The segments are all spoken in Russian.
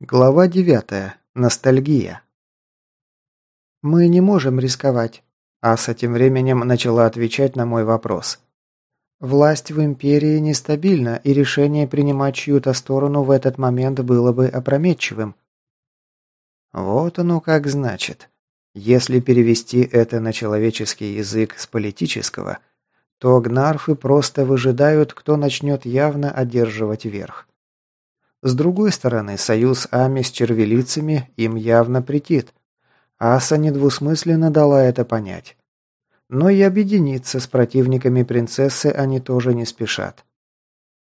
Глава 9. Ностальгия. «Мы не можем рисковать», – Аса тем временем начала отвечать на мой вопрос. «Власть в Империи нестабильна, и решение принимать чью-то сторону в этот момент было бы опрометчивым». «Вот оно как значит. Если перевести это на человеческий язык с политического, то гнарфы просто выжидают, кто начнет явно одерживать верх». С другой стороны, союз Ами с червелицами им явно претит. Аса недвусмысленно дала это понять. Но и объединиться с противниками принцессы они тоже не спешат.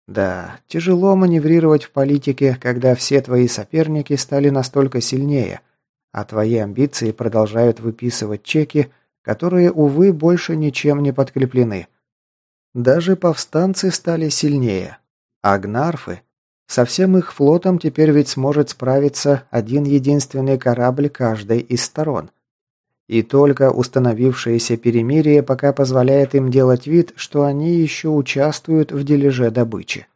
Да, тяжело маневрировать в политике, когда все твои соперники стали настолько сильнее, а твои амбиции продолжают выписывать чеки, которые, увы, больше ничем не подкреплены. Даже повстанцы стали сильнее, а гнарфы со всем их флотом теперь ведь сможет справиться один единственный корабль каждой из сторон. И только установившееся перемирие пока позволяет им делать вид, что они еще участвуют в дележе добычи.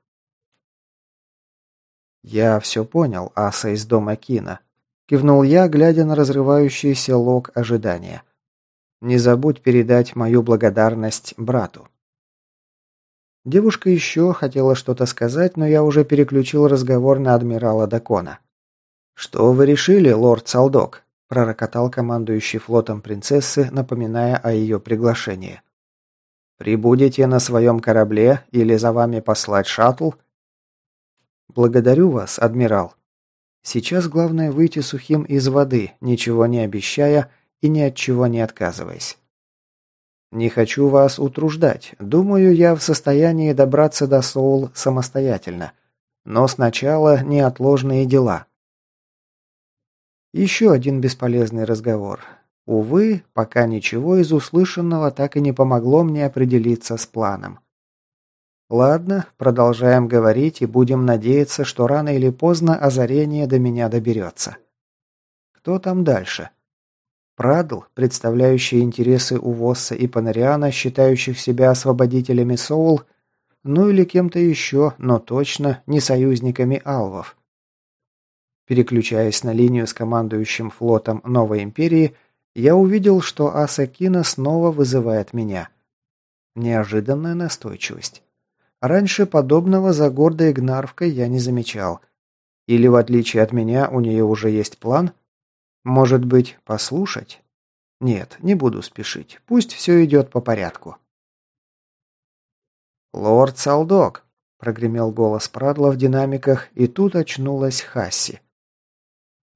«Я все понял, аса из дома Кина», – кивнул я, глядя на разрывающийся лог ожидания. «Не забудь передать мою благодарность брату». Девушка еще хотела что-то сказать, но я уже переключил разговор на адмирала Дакона. «Что вы решили, лорд Салдок?» – пророкотал командующий флотом принцессы, напоминая о ее приглашении. «Прибудете на своем корабле или за вами послать шаттл?» «Благодарю вас, адмирал. Сейчас главное выйти сухим из воды, ничего не обещая и ни от чего не отказываясь. Не хочу вас утруждать. Думаю, я в состоянии добраться до Соул самостоятельно. Но сначала неотложные дела. Еще один бесполезный разговор. Увы, пока ничего из услышанного так и не помогло мне определиться с планом. Ладно, продолжаем говорить и будем надеяться, что рано или поздно озарение до меня доберется. Кто там дальше? Прадл, представляющий интересы Увосса и Панариана, считающих себя освободителями Соул, ну или кем-то еще, но точно не союзниками Алвов. Переключаясь на линию с командующим флотом Новой Империи, я увидел, что Асакина снова вызывает меня. Неожиданная настойчивость. Раньше подобного за гордой гнарвкой я не замечал. Или, в отличие от меня, у нее уже есть план – может быть, послушать? Нет, не буду спешить. Пусть все идет по порядку. «Лорд Салдок!» – прогремел голос Прадла в динамиках, и тут очнулась Хасси.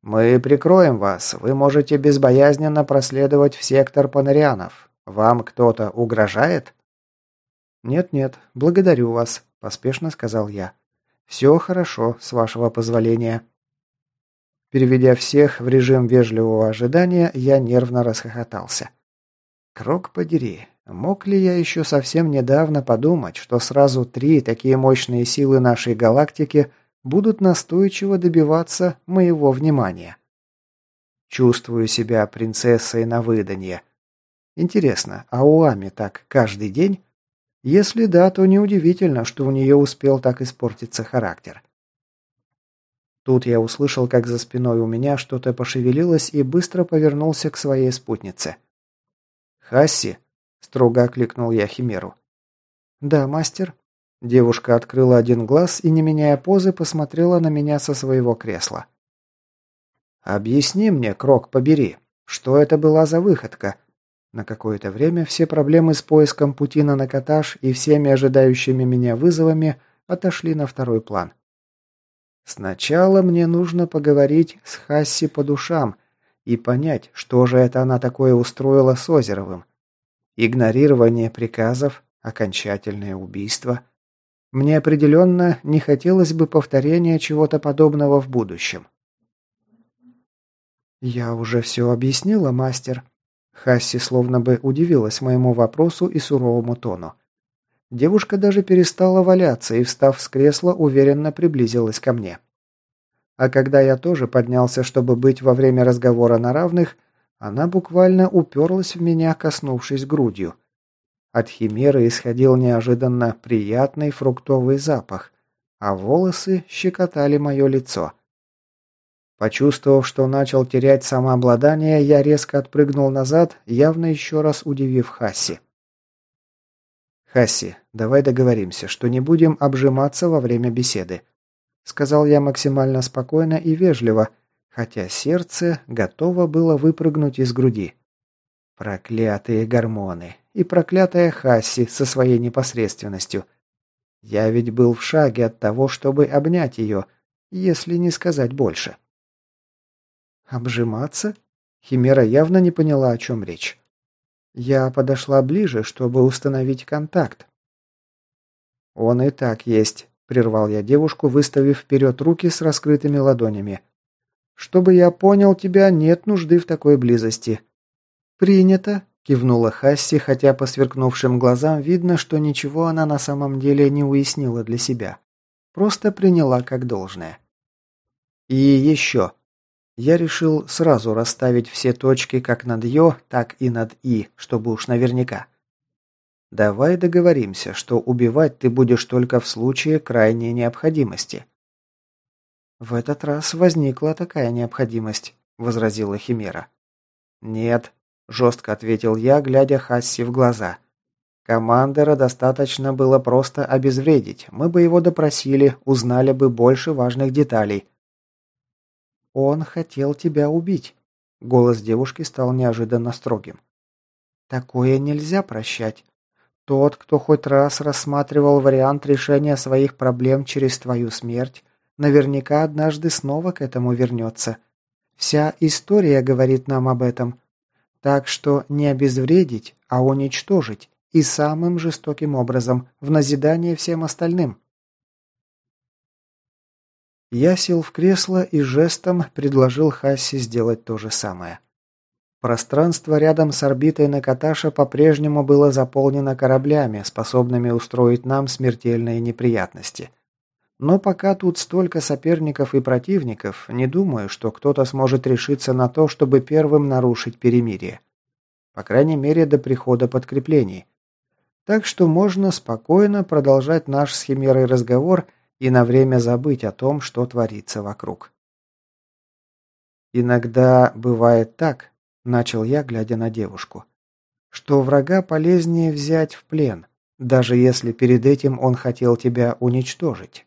«Мы прикроем вас. Вы можете безбоязненно проследовать в сектор Панарианов. Вам кто-то угрожает?» «Нет-нет, благодарю вас», – поспешно сказал я. «Все хорошо, с вашего позволения». Переведя всех в режим вежливого ожидания, я нервно расхохотался. Крок подери, мог ли я еще совсем недавно подумать, что сразу три такие мощные силы нашей галактики будут настойчиво добиваться моего внимания? Чувствую себя принцессой на выданье. Интересно, а у Ами так каждый день? Если да, то неудивительно, что у нее успел так испортиться характер. Тут я услышал, как за спиной у меня что-то пошевелилось и быстро повернулся к своей спутнице. «Хасси!» – строго окликнул я Химеру. «Да, мастер». Девушка открыла один глаз и, не меняя позы, посмотрела на меня со своего кресла. «Объясни мне, Крок, побери, что это была за выходка?» На какое-то время все проблемы с поиском пути на Накатаж и всеми ожидающими меня вызовами отошли на второй план. Сначала мне нужно поговорить с Хасси по душам и понять, что же это она такое устроила с Озеровым. Игнорирование приказов, окончательное убийство. Мне определенно не хотелось бы повторения чего-то подобного в будущем. «Я уже все объяснила, мастер». Хасси словно бы удивилась моему вопросу и суровому тону. Девушка даже перестала валяться и, встав с кресла, уверенно приблизилась ко мне. А когда я тоже поднялся, чтобы быть во время разговора на равных, она буквально уперлась в меня, коснувшись грудью. От химеры исходил неожиданно приятный фруктовый запах, а волосы щекотали мое лицо. Почувствовав, что начал терять самообладание, я резко отпрыгнул назад, явно еще раз удивив Хасси. «Хасси, давай договоримся, что не будем обжиматься во время беседы», сказал я максимально спокойно и вежливо, хотя сердце готово было выпрыгнуть из груди. Проклятые гормоны и проклятая Хасси со своей непосредственностью. Я ведь был в шаге от того, чтобы обнять ее, если не сказать больше. Обжиматься? Химера явно не поняла, о чем речь. Я подошла ближе, чтобы установить контакт. «Он и так есть», – прервал я девушку, выставив вперед руки с раскрытыми ладонями. «Чтобы я понял тебя, нет нужды в такой близости». «Принято», – кивнула Хасси, хотя по сверкнувшим глазам видно, что ничего она на самом деле не уяснила для себя. Просто приняла как должное. «И еще», я решил сразу расставить все точки как над «ё», так и над «и», чтобы уж наверняка. Давай договоримся, что убивать ты будешь только в случае крайней необходимости. В этот раз возникла такая необходимость, возразила Химера. Нет, жестко ответил я, глядя Хасси в глаза. Командера достаточно было просто обезвредить. Мы бы его допросили, узнали бы больше важных деталей. «Он хотел тебя убить». Голос девушки стал неожиданно строгим. «Такое нельзя прощать. Тот, кто хоть раз рассматривал вариант решения своих проблем через твою смерть, наверняка однажды снова к этому вернется. Вся история говорит нам об этом. Так что не обезвредить, а уничтожить, и самым жестоким образом, в назидание всем остальным». Я сел в кресло и жестом предложил Хасси сделать то же самое. Пространство рядом с орбитой Накаташа по-прежнему было заполнено кораблями, способными устроить нам смертельные неприятности. Но пока тут столько соперников и противников, не думаю, что кто-то сможет решиться на то, чтобы первым нарушить перемирие. По крайней мере, до прихода подкреплений. Так что можно спокойно продолжать наш с Химерой разговор – и на время забыть о том, что творится вокруг. «Иногда бывает так», – начал я, глядя на девушку, – «что врага полезнее взять в плен, даже если перед этим он хотел тебя уничтожить».